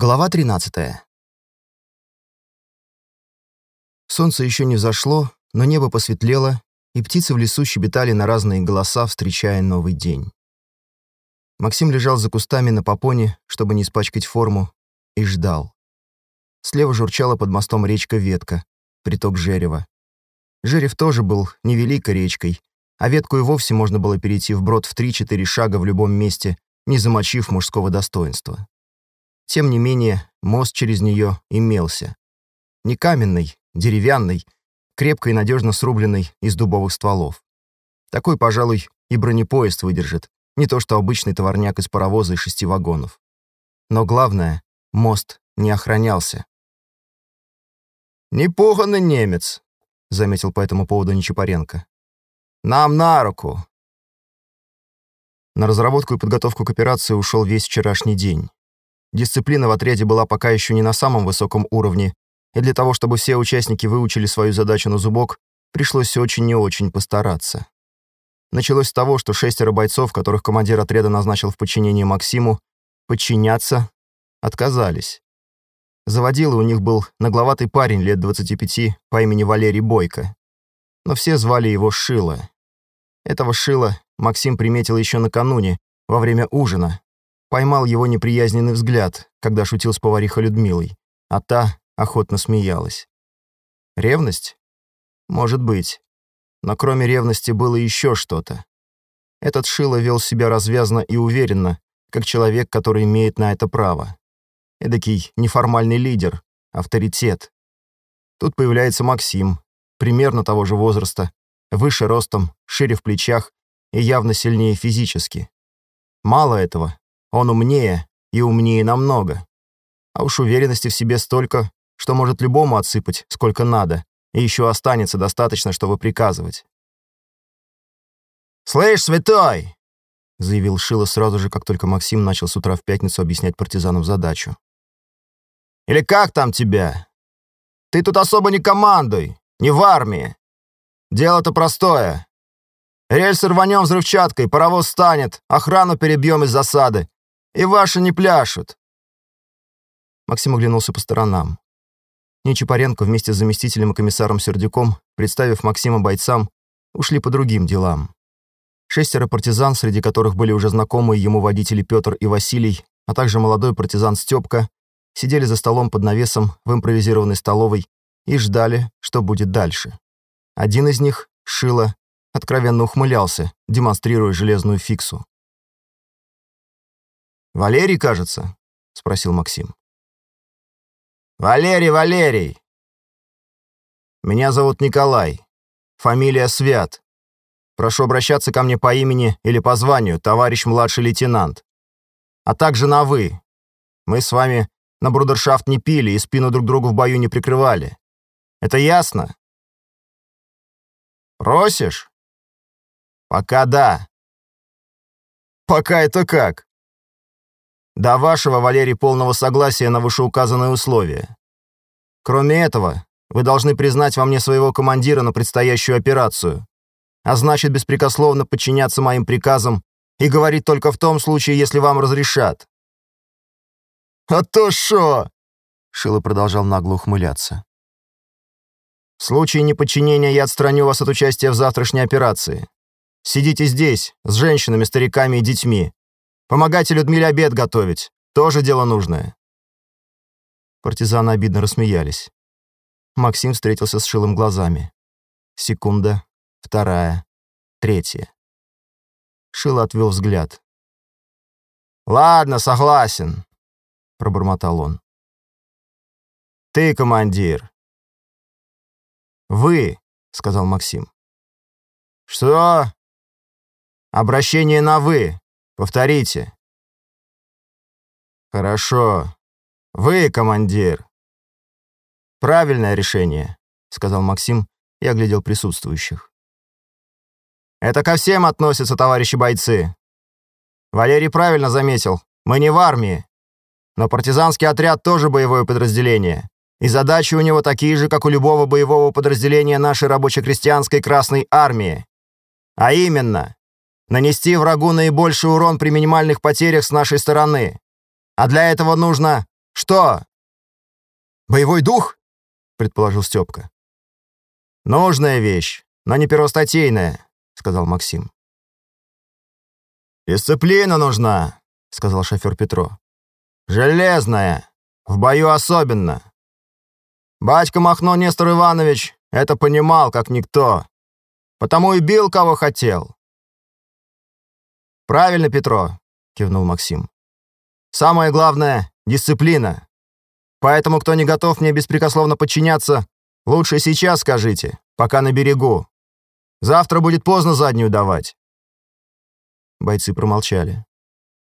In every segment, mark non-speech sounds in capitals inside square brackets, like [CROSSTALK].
Глава 13. Солнце еще не взошло, но небо посветлело, и птицы в лесу щебетали на разные голоса, встречая новый день. Максим лежал за кустами на попоне, чтобы не испачкать форму, и ждал. Слева журчала под мостом речка Ветка, приток Жерева. Жерев тоже был невеликой речкой, а Ветку и вовсе можно было перейти вброд в 3-4 шага в любом месте, не замочив мужского достоинства. Тем не менее, мост через нее имелся. Не каменный, деревянный, крепко и надежно срубленный из дубовых стволов. Такой, пожалуй, и бронепоезд выдержит, не то что обычный товарняк из паровоза и шести вагонов. Но главное, мост не охранялся. «Непуганный немец», — заметил по этому поводу Нечапаренко. «Нам на руку». На разработку и подготовку к операции ушел весь вчерашний день. Дисциплина в отряде была пока еще не на самом высоком уровне, и для того, чтобы все участники выучили свою задачу на зубок, пришлось очень и очень постараться. Началось с того, что шестеро бойцов, которых командир отряда назначил в подчинение Максиму, подчиняться отказались. Заводила у них был нагловатый парень лет 25 по имени Валерий Бойко. Но все звали его Шило. Этого Шила Максим приметил еще накануне, во время ужина, Поймал его неприязненный взгляд, когда шутил с поварихой Людмилой, а та охотно смеялась. Ревность? Может быть. Но кроме ревности было еще что-то. Этот Шило вел себя развязно и уверенно, как человек, который имеет на это право. Эдакий неформальный лидер, авторитет. Тут появляется Максим, примерно того же возраста, выше ростом, шире в плечах и явно сильнее физически. Мало этого, он умнее и умнее намного. А уж уверенности в себе столько, что может любому отсыпать, сколько надо, и еще останется достаточно, чтобы приказывать. «Слышь, святой!» — заявил Шило сразу же, как только Максим начал с утра в пятницу объяснять партизанам задачу. «Или как там тебя? Ты тут особо не командуй, не в армии. Дело-то простое. Рельсы рванем взрывчаткой, паровоз станет, охрану перебьем из засады, и ваши не пляшут!» Максим оглянулся по сторонам. Нечапаренко вместе с заместителем и комиссаром Сердюком, представив Максима бойцам, ушли по другим делам. Шестеро партизан, среди которых были уже знакомые ему водители Петр и Василий, а также молодой партизан Степка, сидели за столом под навесом в импровизированной столовой и ждали, что будет дальше. Один из них, Шило, откровенно ухмылялся, демонстрируя железную фиксу. «Валерий, кажется?» — спросил Максим. «Валерий, Валерий!» «Меня зовут Николай. Фамилия Свят. Прошу обращаться ко мне по имени или по званию, товарищ младший лейтенант. А также на «вы». Мы с вами на брудершафт не пили и спину друг другу в бою не прикрывали. Это ясно?» «Просишь?» «Пока да». «Пока это как?» До вашего, Валерий, полного согласия на вышеуказанные условия. Кроме этого, вы должны признать во мне своего командира на предстоящую операцию, а значит, беспрекословно подчиняться моим приказам и говорить только в том случае, если вам разрешат». «А то шо?» — Шило продолжал нагло ухмыляться. «В случае неподчинения я отстраню вас от участия в завтрашней операции. Сидите здесь, с женщинами, стариками и детьми, Помогайте Людмиле обед готовить. Тоже дело нужное». Партизаны обидно рассмеялись. Максим встретился с шилым глазами. Секунда, вторая, третья. Шило отвел взгляд. «Ладно, согласен», — пробормотал он. «Ты командир». «Вы», — сказал Максим. «Что?» «Обращение на «вы». Повторите». «Хорошо. Вы, командир». «Правильное решение», — сказал Максим и оглядел присутствующих. «Это ко всем относится, товарищи бойцы. Валерий правильно заметил, мы не в армии, но партизанский отряд тоже боевое подразделение, и задачи у него такие же, как у любого боевого подразделения нашей рабоче-крестьянской Красной Армии. А именно, нанести врагу наибольший урон при минимальных потерях с нашей стороны. А для этого нужно, «Что?» «Боевой дух?» — предположил Степка. «Нужная вещь, но не первостатейная», — сказал Максим. «Дисциплина нужна», — сказал шофер Петро. «Железная, в бою особенно. Батька Махно Нестор Иванович это понимал, как никто. Потому и бил, кого хотел». «Правильно, Петро», — кивнул Максим. «Самое главное — дисциплина. Поэтому, кто не готов мне беспрекословно подчиняться, лучше сейчас скажите, пока на берегу. Завтра будет поздно заднюю давать». Бойцы промолчали.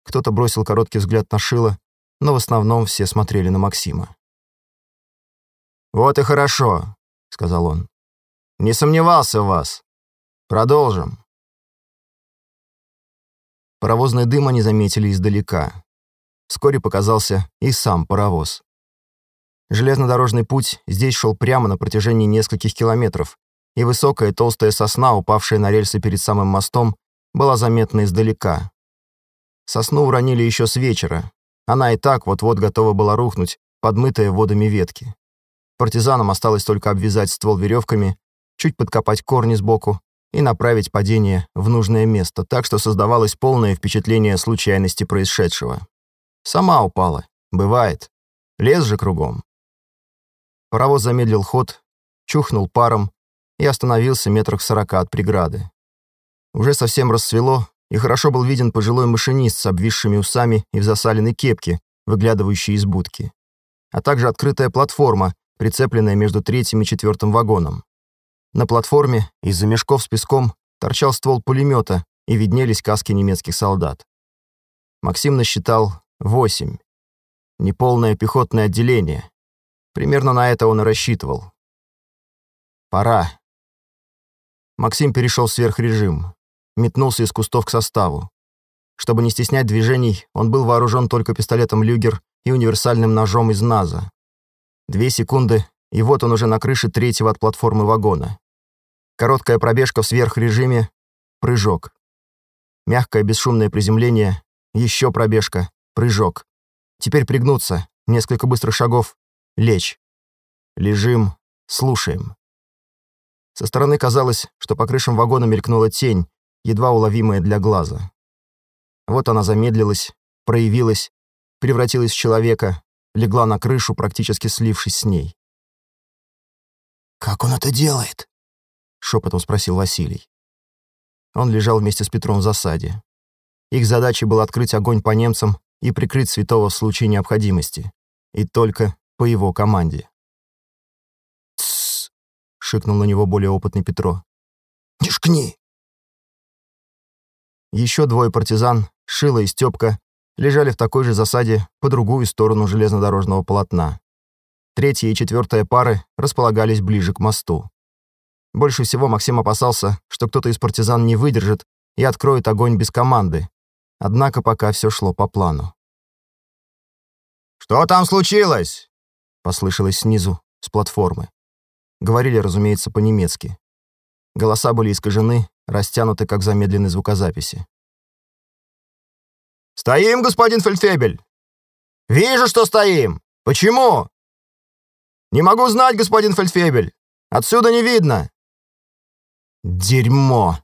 Кто-то бросил короткий взгляд на Шила, но в основном все смотрели на Максима. «Вот и хорошо», — сказал он. «Не сомневался в вас. Продолжим». Паровозный дым они заметили издалека. Вскоре показался и сам паровоз. Железнодорожный путь здесь шел прямо на протяжении нескольких километров, и высокая толстая сосна, упавшая на рельсы перед самым мостом, была заметна издалека. Сосну уронили еще с вечера. Она и так вот-вот готова была рухнуть, подмытая водами ветки. Партизанам осталось только обвязать ствол веревками, чуть подкопать корни сбоку и направить падение в нужное место, так что создавалось полное впечатление случайности происшедшего. Сама упала. Бывает. Лес же кругом. Паровоз замедлил ход, чухнул паром и остановился метрах сорока от преграды. Уже совсем рассвело, и хорошо был виден пожилой машинист с обвисшими усами и в засаленной кепке, выглядывающей из будки, а также открытая платформа, прицепленная между третьим и четвертым вагоном. На платформе из-за мешков с песком торчал ствол пулемета и виднелись каски немецких солдат. Максим насчитал восемь. Неполное пехотное отделение. Примерно на это он и рассчитывал. Пора. Максим перешел в сверхрежим метнулся из кустов к составу. Чтобы не стеснять движений, он был вооружен только пистолетом «Люгер» и универсальным ножом из НАЗа. Две секунды, и вот он уже на крыше третьего от платформы вагона. Короткая пробежка в сверхрежиме, прыжок. Мягкое бесшумное приземление, еще пробежка, прыжок. Теперь пригнуться, несколько быстрых шагов, лечь. Лежим, слушаем. Со стороны казалось, что по крышам вагона мелькнула тень, едва уловимая для глаза. Вот она замедлилась, проявилась, превратилась в человека, легла на крышу, практически слившись с ней. «Как он это делает?» — шепотом спросил Василий. Он лежал вместе с Петром в засаде. Их задачей было открыть огонь по немцам и прикрыть Святого в случае необходимости. И только по его команде. «Тссс!» — шикнул на него более опытный Петро. «Не шкни! Еще двое партизан, Шила и Степка, лежали в такой же засаде по другую сторону железнодорожного полотна. Третья и четвертая пары располагались ближе к мосту. Больше всего Максим опасался, что кто-то из партизан не выдержит и откроет огонь без команды. Однако пока все шло по плану. «Что там случилось?» — послышалось снизу, с платформы. Говорили, разумеется, по-немецки. Голоса были искажены, растянуты, как замедленной звукозаписи. «Стоим, господин Фельдфебель!» «Вижу, что стоим! Почему?» «Не могу знать, господин Фельдфебель! Отсюда не видно!» «Дерьмо!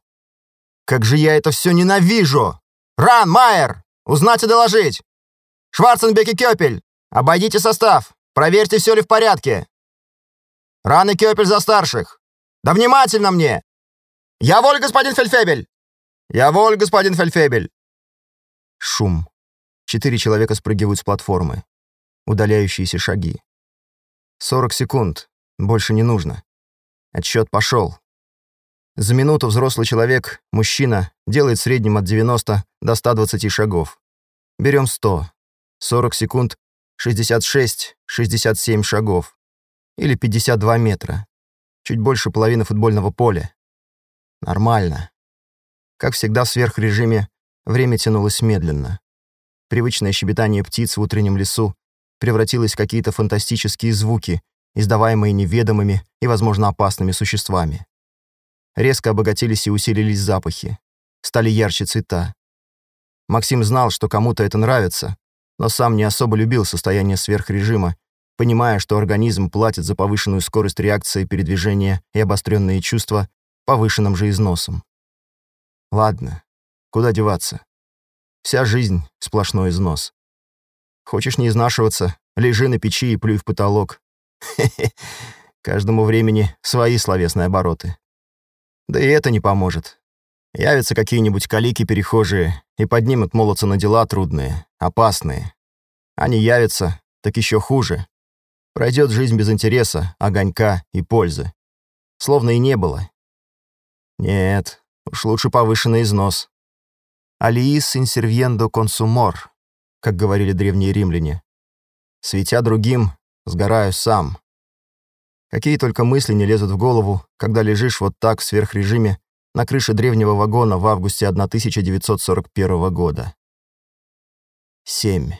Как же я это все ненавижу! Ран, Майер! Узнать и доложить! Шварценбек и Кёпель! Обойдите состав! Проверьте, все ли в порядке! Ран и Кёпель за старших! Да внимательно мне! «Я воль, господин Фельдфебель!» «Я воль, господин Фельдфебель!» Шум. Четыре человека спрыгивают с платформы. Удаляющиеся шаги. Сорок секунд. Больше не нужно. Отсчет пошел. За минуту взрослый человек, мужчина, делает в среднем от 90 до 120 шагов. Берем 100. 40 секунд, 66, 67 шагов. Или 52 метра. Чуть больше половины футбольного поля. Нормально. Как всегда в сверхрежиме, время тянулось медленно. Привычное щебетание птиц в утреннем лесу превратилось в какие-то фантастические звуки, издаваемые неведомыми и, возможно, опасными существами. Резко обогатились и усилились запахи. Стали ярче цвета. Максим знал, что кому-то это нравится, но сам не особо любил состояние сверхрежима, понимая, что организм платит за повышенную скорость реакции передвижения и обостренные чувства повышенным же износом. Ладно, куда деваться? Вся жизнь — сплошной износ. Хочешь не изнашиваться, лежи на печи и плюй в потолок. [LAUGHS] Хе-хе, каждому времени свои словесные обороты. Да и это не поможет. Явятся какие-нибудь калики-перехожие и поднимут молодца на дела трудные, опасные. Они явятся, так еще хуже. Пройдет жизнь без интереса, огонька и пользы. Словно и не было. Нет, уж лучше повышенный износ. «Алиис инсервьендо консумор», как говорили древние римляне. Светя другим, сгораю сам. Какие только мысли не лезут в голову, когда лежишь вот так в сверхрежиме на крыше древнего вагона в августе 1941 года. Семь,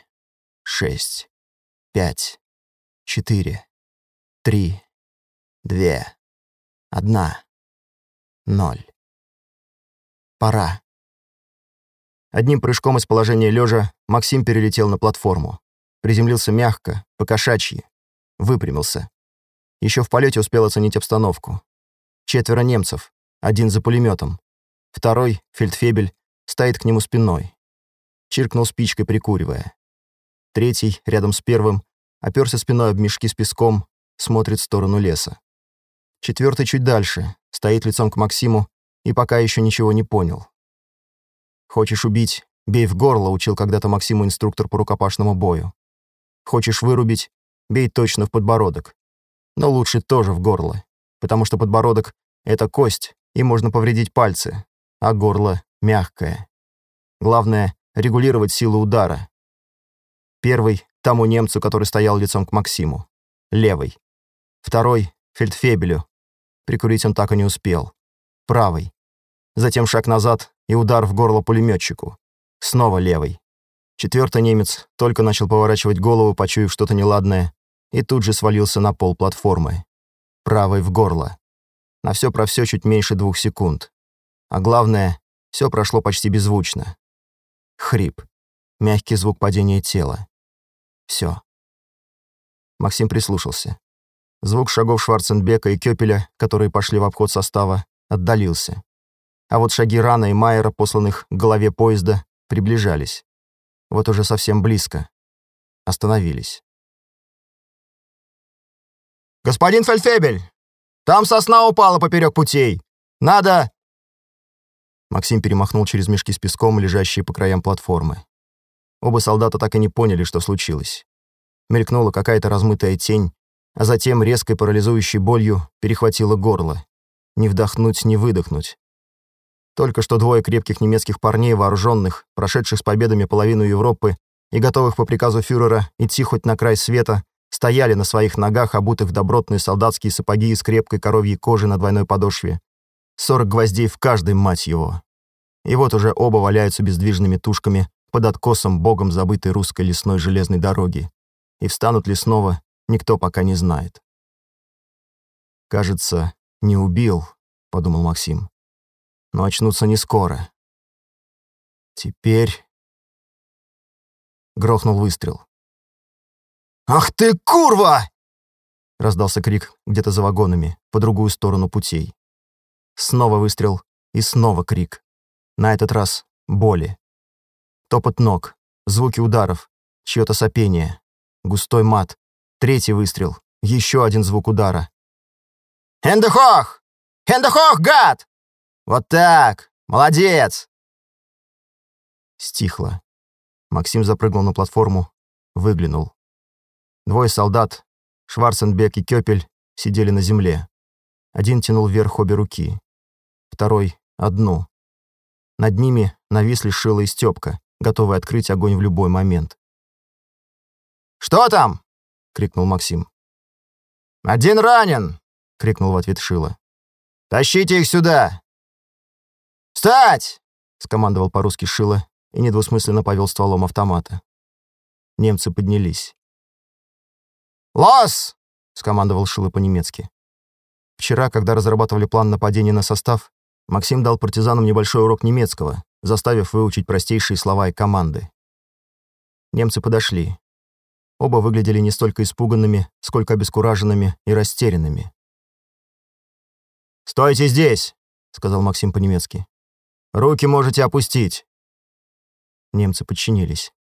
шесть, пять, четыре, три, две, одна, ноль. Пора. Одним прыжком из положения лежа Максим перелетел на платформу. Приземлился мягко, по-кошачьи. Выпрямился. Еще в полете успел оценить обстановку. Четверо немцев, один за пулеметом. Второй, фельдфебель, стоит к нему спиной. Чиркнул спичкой, прикуривая. Третий, рядом с первым, оперся спиной об мешки с песком, смотрит в сторону леса. Четвертый чуть дальше, стоит лицом к Максиму и пока еще ничего не понял. Хочешь убить — бей в горло, учил когда-то Максиму инструктор по рукопашному бою. Хочешь вырубить — бей точно в подбородок. Но лучше тоже в горло, потому что подбородок — это кость, и можно повредить пальцы, а горло — мягкое. Главное — регулировать силу удара. Первый — тому немцу, который стоял лицом к Максиму. Левый. Второй — фельдфебелю. Прикурить он так и не успел. Правый. Затем шаг назад и удар в горло пулеметчику. Снова левый. Четвертый немец только начал поворачивать голову, почуяв что-то неладное, и тут же свалился на пол платформы. Правый в горло. На все про все чуть меньше двух секунд. А главное, все прошло почти беззвучно. Хрип. Мягкий звук падения тела. Все. Максим прислушался. Звук шагов Шварценбека и Кёпеля, которые пошли в обход состава, отдалился. А вот шаги Рана и Майера, посланных к голове поезда, приближались. Вот уже совсем близко. Остановились. «Господин Фельдфебель! Там сосна упала поперек путей! Надо...» Максим перемахнул через мешки с песком, лежащие по краям платформы. Оба солдата так и не поняли, что случилось. Мелькнула какая-то размытая тень, а затем резкой парализующей болью перехватило горло. Не вдохнуть, не выдохнуть. Только что двое крепких немецких парней, вооруженных, прошедших с победами половину Европы и готовых по приказу фюрера идти хоть на край света, стояли на своих ногах, обутых в добротные солдатские сапоги из крепкой коровьей кожи на двойной подошве. Сорок гвоздей в каждой, мать его. И вот уже оба валяются бездвижными тушками под откосом богом забытой русской лесной железной дороги. И встанут ли снова, никто пока не знает. «Кажется, не убил», — подумал Максим но очнутся не скоро. Теперь... Грохнул выстрел. «Ах ты, курва!» Раздался крик где-то за вагонами, по другую сторону путей. Снова выстрел и снова крик. На этот раз боли. Топот ног, звуки ударов, чьё-то сопение, густой мат, третий выстрел, еще один звук удара. «Хендехох! Хендехох, гад!» «Вот так! Молодец!» Стихло. Максим запрыгнул на платформу, выглянул. Двое солдат, Шварценбек и Кёпель, сидели на земле. Один тянул вверх обе руки, второй — одну. Над ними нависли Шила и Стёпка, готовые открыть огонь в любой момент. «Что там?» — крикнул Максим. «Один ранен!» — крикнул в ответ Шила. «Тащите их сюда!» «Встать!» — скомандовал по-русски Шило и недвусмысленно повел стволом автомата. Немцы поднялись. «Лос!» — скомандовал Шило по-немецки. Вчера, когда разрабатывали план нападения на состав, Максим дал партизанам небольшой урок немецкого, заставив выучить простейшие слова и команды. Немцы подошли. Оба выглядели не столько испуганными, сколько обескураженными и растерянными. «Стойте здесь!» — сказал Максим по-немецки. «Руки можете опустить!» Немцы подчинились.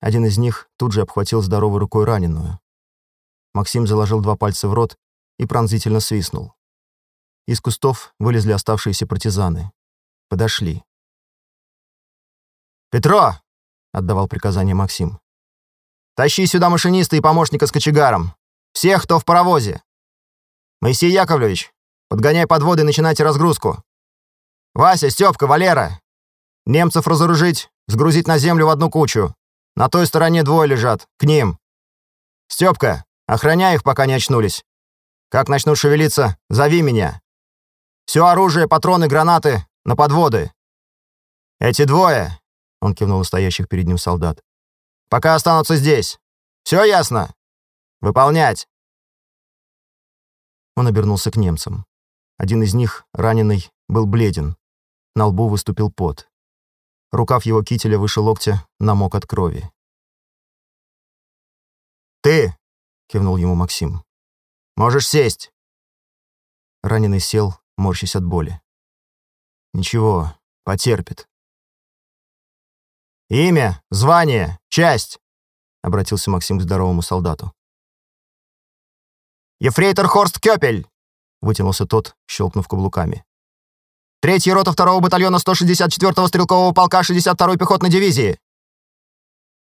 Один из них тут же обхватил здоровой рукой раненую. Максим заложил два пальца в рот и пронзительно свистнул. Из кустов вылезли оставшиеся партизаны. Подошли. «Петро!» — отдавал приказание Максим. «Тащи сюда машиниста и помощника с кочегаром. Всех, кто в паровозе. Моисей Яковлевич, подгоняй подводы и начинайте разгрузку. Вася, Степка, Валера. Немцев разоружить, сгрузить на землю в одну кучу. На той стороне двое лежат. К ним. Степка, охраняй их, пока не очнулись. Как начнут шевелиться, зови меня. Все оружие, патроны, гранаты на подводы. Эти двое, он кивнул на стоящих перед ним солдат, пока останутся здесь. Все ясно? Выполнять. Он обернулся к немцам. Один из них, раненый, был бледен. На лбу выступил пот. Рукав его кителя выше локтя намок от крови. «Ты!» — кивнул ему Максим. «Можешь сесть!» Раненый сел, морщась от боли. «Ничего, потерпит». «Имя, звание, часть!» — обратился Максим к здоровому солдату. «Ефрейтор Хорст Кёпель!» — вытянулся тот, щелкнув каблуками. Третья рота второго батальона 164-го стрелкового полка 62-й пехотной дивизии.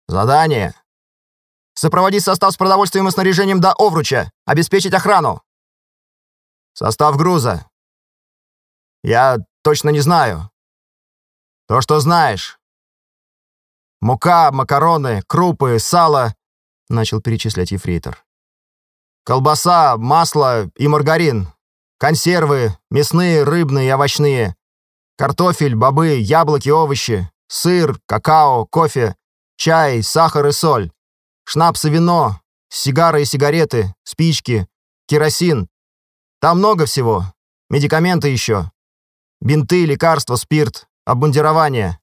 Задание. Сопроводить состав с продовольствием и снаряжением до Овруча. Обеспечить охрану. Состав груза. Я точно не знаю. То, что знаешь. Мука, макароны, крупы, сало, начал перечислять ефрейтор. Колбаса, масло и маргарин. Консервы, мясные, рыбные и овощные. Картофель, бобы, яблоки, овощи. Сыр, какао, кофе, чай, сахар и соль. Шнапс и вино, сигары и сигареты, спички, керосин. Там много всего. Медикаменты еще. Бинты, лекарства, спирт, обмундирование.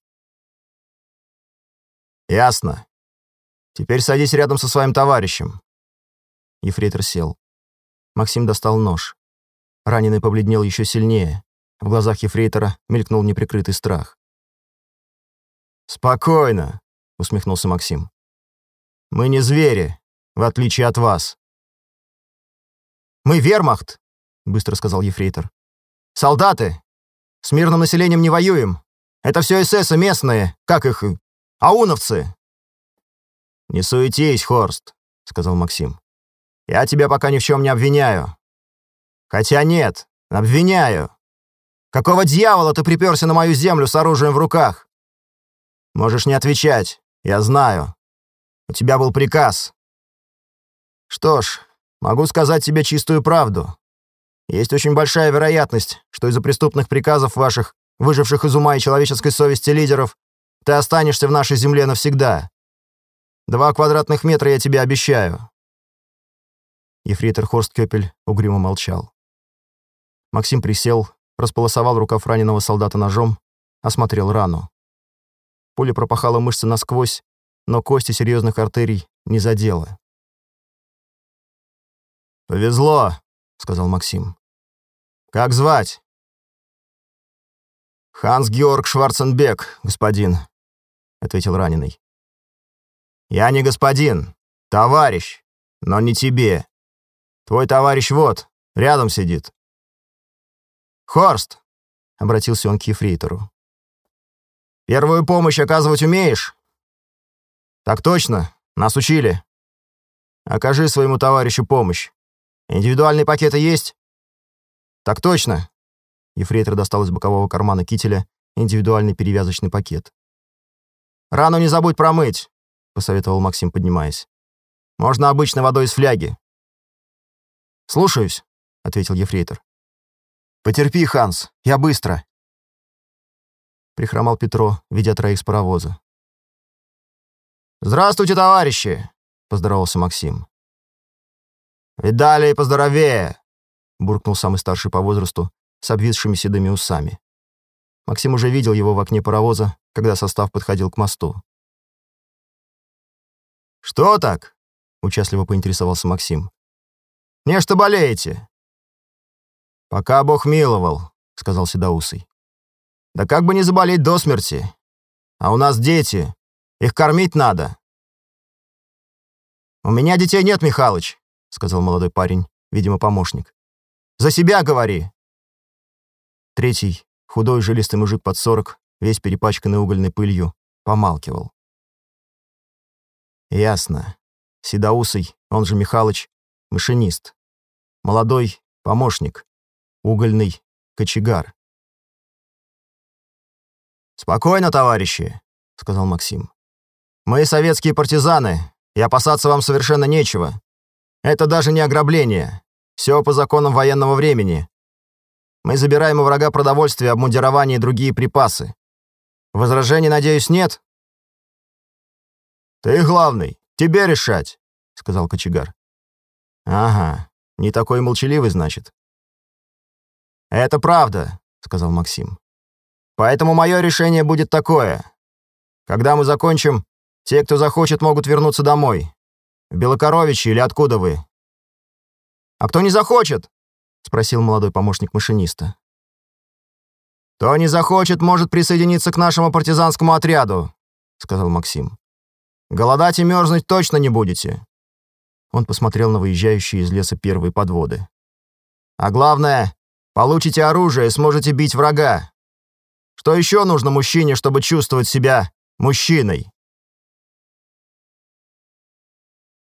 Ясно. Теперь садись рядом со своим товарищем. Ефрейтор сел. Максим достал нож. Раненый побледнел еще сильнее. В глазах ефрейтора мелькнул неприкрытый страх. «Спокойно», — усмехнулся Максим. «Мы не звери, в отличие от вас». «Мы вермахт», — быстро сказал ефрейтор. «Солдаты! С мирным населением не воюем. Это все эсэсы местные, как их, ауновцы». «Не суетись, Хорст», — сказал Максим. «Я тебя пока ни в чем не обвиняю. Хотя нет, обвиняю. Какого дьявола ты приперся на мою землю с оружием в руках? Можешь не отвечать, я знаю. У тебя был приказ. Что ж, могу сказать тебе чистую правду. Есть очень большая вероятность, что из-за преступных приказов ваших, выживших из ума и человеческой совести лидеров, ты останешься в нашей земле навсегда. Два квадратных метра я тебе обещаю». Ефрейтор Хорст Кёпель угрюмо молчал. Максим присел, располосовал рукав раненого солдата ножом, осмотрел рану. Пуля пропахала мышцы насквозь, но кости серьезных артерий не задела. «Повезло», — сказал Максим. «Как звать?» «Ханс-Георг Шварценбек, господин», — ответил раненый. «Я не господин, товарищ, но не тебе. Твой товарищ вот, рядом сидит. «Хорст!» — обратился он к ефрейтору. «Первую помощь оказывать умеешь?» «Так точно, нас учили. Окажи своему товарищу помощь. Индивидуальные пакеты есть?» «Так точно!» Ефрейтор достал из бокового кармана кителя индивидуальный перевязочный пакет. «Рану не забудь промыть», — посоветовал Максим, поднимаясь. «Можно обычной водой из фляги». «Слушаюсь», — ответил Ефрейтор. «Потерпи, Ханс, я быстро!» Прихромал Петро, ведя троих с паровоза. «Здравствуйте, товарищи!» — поздоровался Максим. «Видали и поздоровее!» — буркнул самый старший по возрасту, с обвисшими седыми усами. Максим уже видел его в окне паровоза, когда состав подходил к мосту. «Что так?» — участливо поинтересовался Максим. «Не что болеете?» «Пока Бог миловал», — сказал Седоусый. «Да как бы не заболеть до смерти. А у нас дети. Их кормить надо». «У меня детей нет, Михалыч», — сказал молодой парень, видимо, помощник. «За себя говори!» Третий, худой жилистый мужик под сорок, весь перепачканный угольной пылью, помалкивал. Ясно. Седоусый, он же Михалыч, машинист. Молодой, помощник. Угольный, кочегар. «Спокойно, товарищи», — сказал Максим. «Мы советские партизаны, и опасаться вам совершенно нечего. Это даже не ограбление. Все по законам военного времени. Мы забираем у врага продовольствие, обмундирование и другие припасы. Возражений, надеюсь, нет?» «Ты главный, тебе решать», — сказал кочегар. «Ага, не такой молчаливый, значит». «Это правда», — сказал Максим. «Поэтому мое решение будет такое. Когда мы закончим, те, кто захочет, могут вернуться домой. В Белокоровичи или откуда вы?» «А кто не захочет?» — спросил молодой помощник машиниста. «Кто не захочет, может присоединиться к нашему партизанскому отряду», — сказал Максим. Голодать и мерзнуть точно не будете». Он посмотрел на выезжающие из леса первые подводы. «А главное, получите оружие и сможете бить врага. Что еще нужно мужчине, чтобы чувствовать себя мужчиной?»